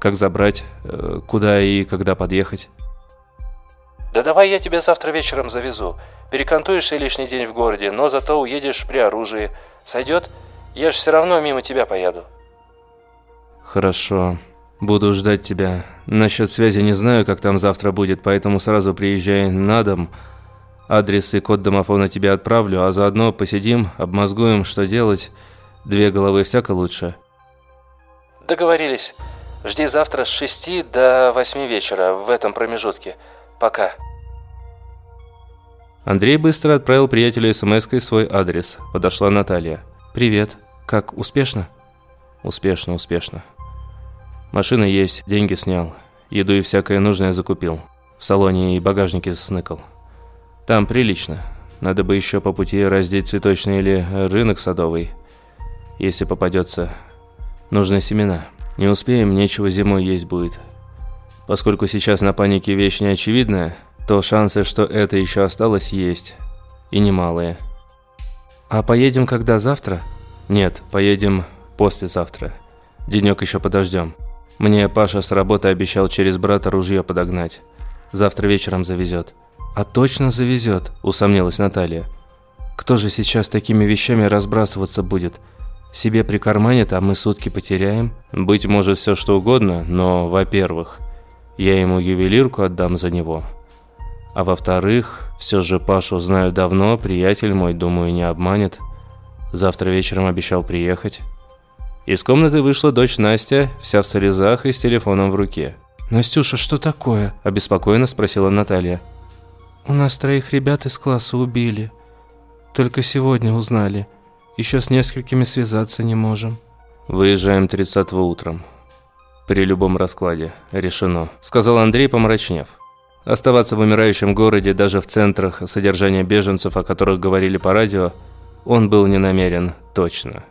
Как забрать? Э, куда и когда подъехать? Да давай я тебя завтра вечером завезу. Перекантуешься лишний день в городе, но зато уедешь при оружии. Сойдет? Я ж все равно мимо тебя поеду. Хорошо. Буду ждать тебя. Насчет связи не знаю, как там завтра будет, поэтому сразу приезжай на дом. Адрес и код домофона тебе отправлю, а заодно посидим, обмозгуем, что делать. Две головы всяко лучше. Договорились. Жди завтра с 6 до 8 вечера в этом промежутке. Пока. Андрей быстро отправил приятелю смс свой адрес. Подошла Наталья. «Привет. Как, успешно?» «Успешно, успешно. Машина есть, деньги снял. Еду и всякое нужное закупил. В салоне и багажнике сныкал. Там прилично. Надо бы еще по пути раздеть цветочный или рынок садовый. Если попадется, нужны семена. Не успеем, нечего зимой есть будет. Поскольку сейчас на панике вещь неочевидная, то шансы, что это еще осталось, есть. И немалые. А поедем когда завтра? Нет, поедем послезавтра. Денек еще подождем. Мне Паша с работы обещал через брата ружье подогнать. Завтра вечером завезет. А точно завезет, усомнилась Наталья. Кто же сейчас такими вещами разбрасываться будет? Себе прикарманит, а мы сутки потеряем? Быть может все что угодно, но, во-первых, я ему ювелирку отдам за него. А во-вторых, все же Пашу знаю давно, приятель мой, думаю, не обманет. Завтра вечером обещал приехать. Из комнаты вышла дочь Настя, вся в слезах и с телефоном в руке. «Настюша, что такое?» – обеспокоенно спросила Наталья. «У нас троих ребят из класса убили. Только сегодня узнали. Еще с несколькими связаться не можем». «Выезжаем 30-го утром при любом раскладе. Решено», – сказал Андрей, помрачнев. Оставаться в умирающем городе даже в центрах содержания беженцев, о которых говорили по радио, он был не намерен точно.